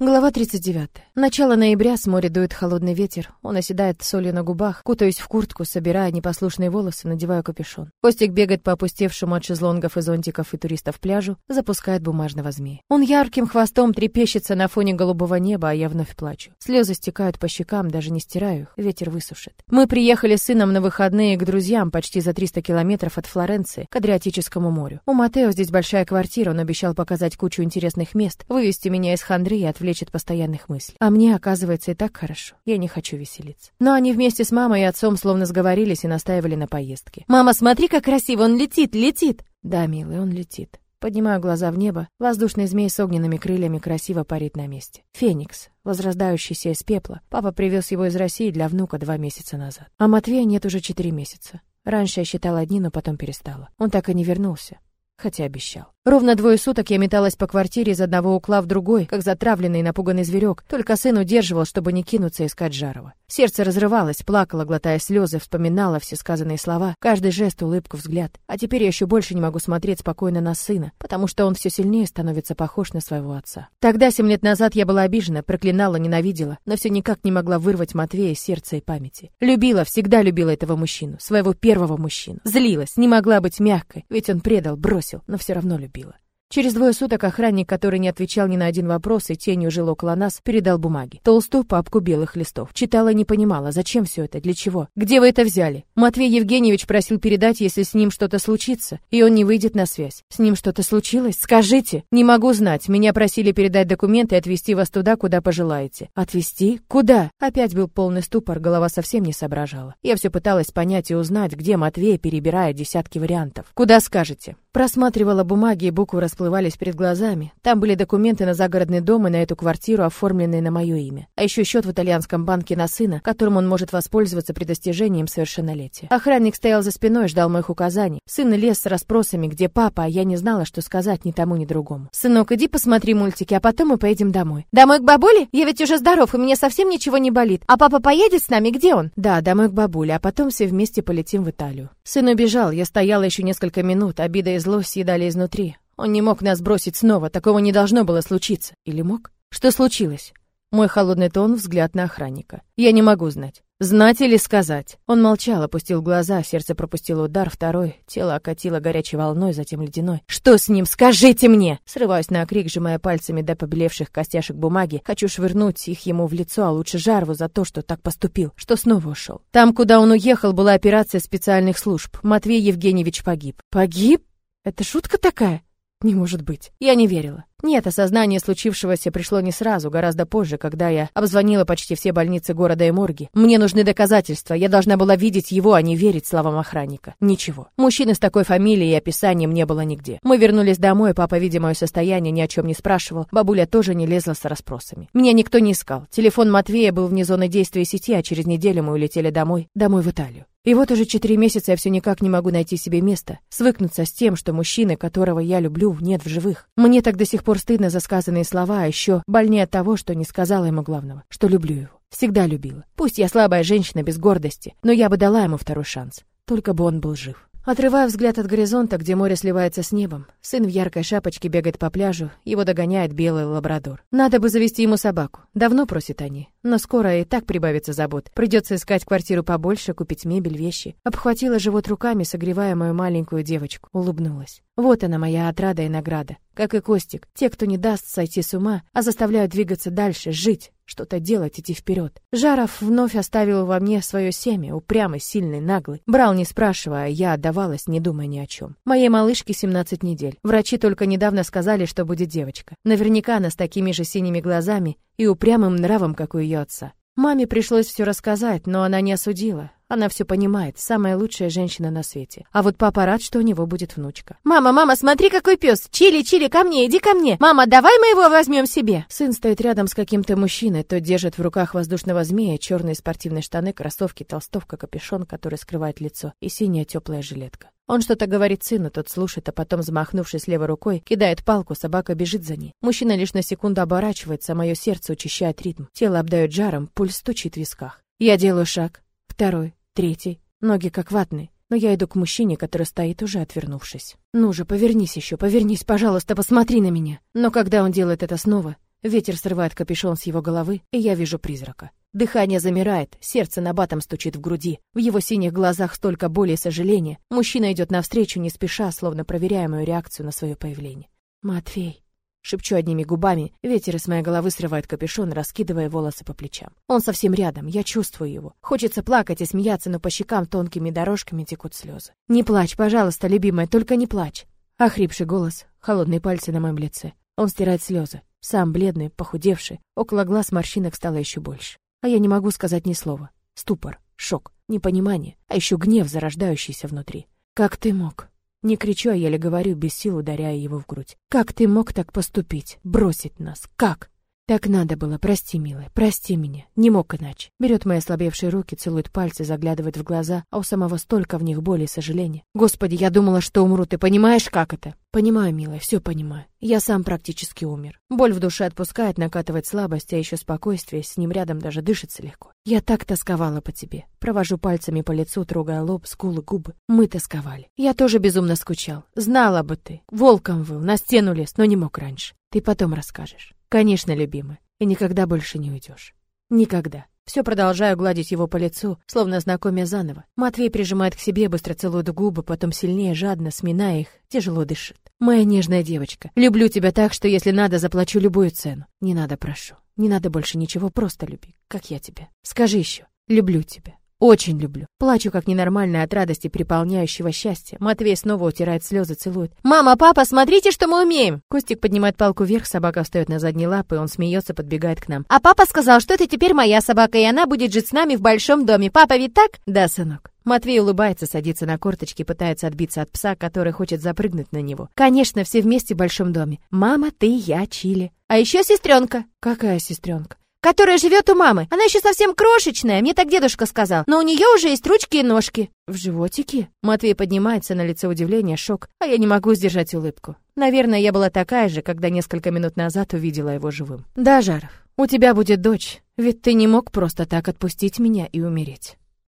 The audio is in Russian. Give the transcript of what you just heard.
Глава 39. Начало ноября с моря дует холодный ветер. Он оседает солью на губах. Кутаюсь в куртку, собирая непослушные волосы, надеваю капюшон. Костик бегает по опустевшему от шезлонгов и зонтиков и туристов пляжу, запускает бумажного змея. Он ярким хвостом трепещется на фоне голубого неба, а я вновь плачу. Слезы стекают по щекам, даже не стираю их, ветер высушит. Мы приехали с сыном на выходные к друзьям почти за 300 километров от Флоренции к Адриатическому морю. У Матео здесь большая квартира, он обещал показать кучу интересных мест, вывести меня из хандры и отвлечь от постоянных мыслей. А мне, оказывается, и так хорошо. Я не хочу веселиться. Но они вместе с мамой и отцом словно сговорились и настаивали на поездке. «Мама, смотри, как красиво! Он летит, летит!» «Да, милый, он летит». Поднимаю глаза в небо. Воздушный змей с огненными крыльями красиво парит на месте. Феникс, возрождающийся из пепла. Папа привез его из России для внука два месяца назад. А Матвея нет уже четыре месяца. Раньше я считала дни, но потом перестала. Он так и не вернулся, хотя обещал. Ровно двое суток я металась по квартире из одного угла в другой, как затравленный и напуганный зверек, только сын удерживал, чтобы не кинуться искать Жарова. Сердце разрывалось, плакало, глотая слезы, вспоминала все сказанные слова, каждый жест, улыбку, взгляд. А теперь я еще больше не могу смотреть спокойно на сына, потому что он все сильнее становится похож на своего отца. Тогда, семь лет назад, я была обижена, проклинала, ненавидела, но все никак не могла вырвать Матвея из сердца и памяти. Любила, всегда любила этого мужчину, своего первого мужчину. Злилась, не могла быть мягкой, ведь он предал, бросил, но все равно любила любила. Через двое суток охранник, который не отвечал ни на один вопрос и тенью жил около нас, передал бумаги. Толстую папку белых листов. Читала не понимала, зачем все это, для чего. Где вы это взяли? Матвей Евгеньевич просил передать, если с ним что-то случится, и он не выйдет на связь. С ним что-то случилось? Скажите. Не могу знать. Меня просили передать документы и отвезти вас туда, куда пожелаете. Отвезти? Куда? Опять был полный ступор, голова совсем не соображала. Я все пыталась понять и узнать, где Матвей, перебирая десятки вариантов. Куда скажете? Просматривала бумаги и буквы расплывались перед глазами. Там были документы на загородный дом и на эту квартиру, оформленные на мое имя. А еще счет в итальянском банке на сына, которым он может воспользоваться при достижении совершеннолетия. Охранник стоял за спиной, ждал моих указаний. Сын лез с расспросами, где папа, а я не знала, что сказать ни тому, ни другому. «Сынок, иди посмотри мультики, а потом мы поедем домой». «Домой к бабуле? Я ведь уже здоров, и мне совсем ничего не болит. А папа поедет с нами? Где он?» «Да, домой к бабуле, а потом все вместе полетим в Италию». Сын убежал, я стояла еще несколько минут, обида и злость съедали изнутри. Он не мог нас бросить снова, такого не должно было случиться. Или мог? Что случилось? Мой холодный тон, взгляд на охранника. Я не могу знать. Знать или сказать? Он молчал, опустил глаза, сердце пропустило удар, второй, тело окатило горячей волной, затем ледяной. «Что с ним? Скажите мне!» Срываюсь на крик, сжимая пальцами до побелевших костяшек бумаги. Хочу швырнуть их ему в лицо, а лучше Жарву за то, что так поступил, что снова ушел. Там, куда он уехал, была операция специальных служб. Матвей Евгеньевич погиб. Погиб? Это шутка такая? Не может быть. Я не верила. Нет, осознание случившегося пришло не сразу, гораздо позже, когда я обзвонила почти все больницы города и морги. Мне нужны доказательства, я должна была видеть его, а не верить словам охранника. Ничего. Мужчины с такой фамилией и описанием не было нигде. Мы вернулись домой, папа, видя мое состояние, ни о чем не спрашивал, бабуля тоже не лезла с расспросами. Меня никто не искал. Телефон Матвея был вне зоны действия сети, а через неделю мы улетели домой, домой в Италию. И вот уже четыре месяца я все никак не могу найти себе места, свыкнуться с тем, что мужчины, которого я люблю, нет в живых. Мне так до сих пор стыдно за сказанные слова, а еще больнее от того, что не сказала ему главного, что люблю его. Всегда любила. Пусть я слабая женщина без гордости, но я бы дала ему второй шанс. Только бы он был жив. Отрываю взгляд от горизонта, где море сливается с небом. Сын в яркой шапочке бегает по пляжу, его догоняет белый лабрадор. Надо бы завести ему собаку. Давно просят они. Но скоро и так прибавится забот. Придется искать квартиру побольше, купить мебель, вещи. Обхватила живот руками, согревая мою маленькую девочку. Улыбнулась. Вот она моя отрада и награда. Как и Костик, те, кто не даст сойти с ума, а заставляют двигаться дальше, жить, что-то делать, идти вперед. Жаров вновь оставил во мне свое семя, упрямый, сильный, наглый. Брал, не спрашивая, я отдавалась, не думая ни о чем. Моей малышке 17 недель. Врачи только недавно сказали, что будет девочка. Наверняка она с такими же синими глазами и упрямым нравом, как у ее отца. Маме пришлось все рассказать, но она не осудила. Она все понимает, самая лучшая женщина на свете. А вот папа рад, что у него будет внучка. «Мама, мама, смотри, какой пес! Чили, Чили, ко мне, иди ко мне! Мама, давай мы его возьмем себе!» Сын стоит рядом с каким-то мужчиной, тот держит в руках воздушного змея, черные спортивные штаны, кроссовки, толстовка, капюшон, который скрывает лицо, и синяя теплая жилетка. Он что-то говорит сыну, тот слушает, а потом, взмахнувшись левой рукой, кидает палку, собака бежит за ней. Мужчина лишь на секунду оборачивается, мое сердце учащает ритм. Тело обдает жаром, пульс стучит в висках. Я делаю шаг, второй, третий, ноги как ватные. Но я иду к мужчине, который стоит уже отвернувшись. «Ну же, повернись еще, повернись, пожалуйста, посмотри на меня». Но когда он делает это снова, Ветер срывает капюшон с его головы, и я вижу призрака. Дыхание замирает, сердце на батом стучит в груди. В его синих глазах столько боли и сожаления. Мужчина идет навстречу не спеша, словно проверяя мою реакцию на свое появление. «Матвей», Шепчу одними губами, ветер из моей головы срывает капюшон, раскидывая волосы по плечам. Он совсем рядом, я чувствую его. Хочется плакать и смеяться, но по щекам тонкими дорожками текут слезы. «Не плачь, пожалуйста, любимая, только не плачь!» Охрипший голос, холодные пальцы на моем лице. Он стирает слезы. Сам бледный, похудевший, около глаз морщинок стало еще больше. А я не могу сказать ни слова. Ступор, шок, непонимание, а еще гнев, зарождающийся внутри. «Как ты мог?» Не кричу, а еле говорю, без сил ударяя его в грудь. «Как ты мог так поступить? Бросить нас? Как?» Так надо было, прости, милая, прости меня. Не мог иначе. Берет мои ослабевшие руки, целует пальцы, заглядывает в глаза, а у самого столько в них боли и сожаления. Господи, я думала, что умру, ты понимаешь, как это? Понимаю, милая, все понимаю. Я сам практически умер. Боль в душе отпускает, накатывает слабость, а еще спокойствие, с ним рядом даже дышится легко. Я так тосковала по тебе. Провожу пальцами по лицу, трогая лоб, скулы, губы. Мы тосковали. Я тоже безумно скучал. Знала бы ты. Волком выл, на стену лез, но не мог раньше. Ты потом расскажешь. Конечно, любимый. И никогда больше не уйдешь. Никогда. Все продолжаю гладить его по лицу, словно знакомя заново. Матвей прижимает к себе, быстро целует губы, потом сильнее, жадно, сминая их, тяжело дышит. «Моя нежная девочка, люблю тебя так, что если надо, заплачу любую цену. Не надо, прошу. Не надо больше ничего, просто люби, как я тебя. Скажи еще, люблю тебя. Очень люблю. Плачу как ненормальная от радости переполняющего счастья. Матвей снова утирает слезы, целует. «Мама, папа, смотрите, что мы умеем!» Костик поднимает палку вверх, собака встает на задние лапы, он смеется, подбегает к нам. «А папа сказал, что это теперь моя собака, и она будет жить с нами в большом доме. Папа ведь так?» «Да, сынок». Матвей улыбается, садится на корточки, пытается отбиться от пса, который хочет запрыгнуть на него. Конечно, все вместе в большом доме. Мама, ты, я, Чили. А еще сестренка. Какая сестренка? Которая живет у мамы. Она еще совсем крошечная, мне так дедушка сказал. Но у нее уже есть ручки и ножки. В животике? Матвей поднимается на лице удивления, шок, а я не могу сдержать улыбку. Наверное, я была такая же, когда несколько минут назад увидела его живым. Да, Жаров, у тебя будет дочь, ведь ты не мог просто так отпустить меня и умереть.